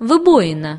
выбоина.